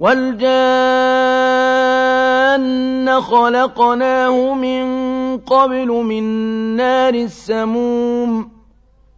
وَالْجَانَّ خَلَقْنَاهُ مِن قَبْلُ مِن نَّارِ السَّمُومِ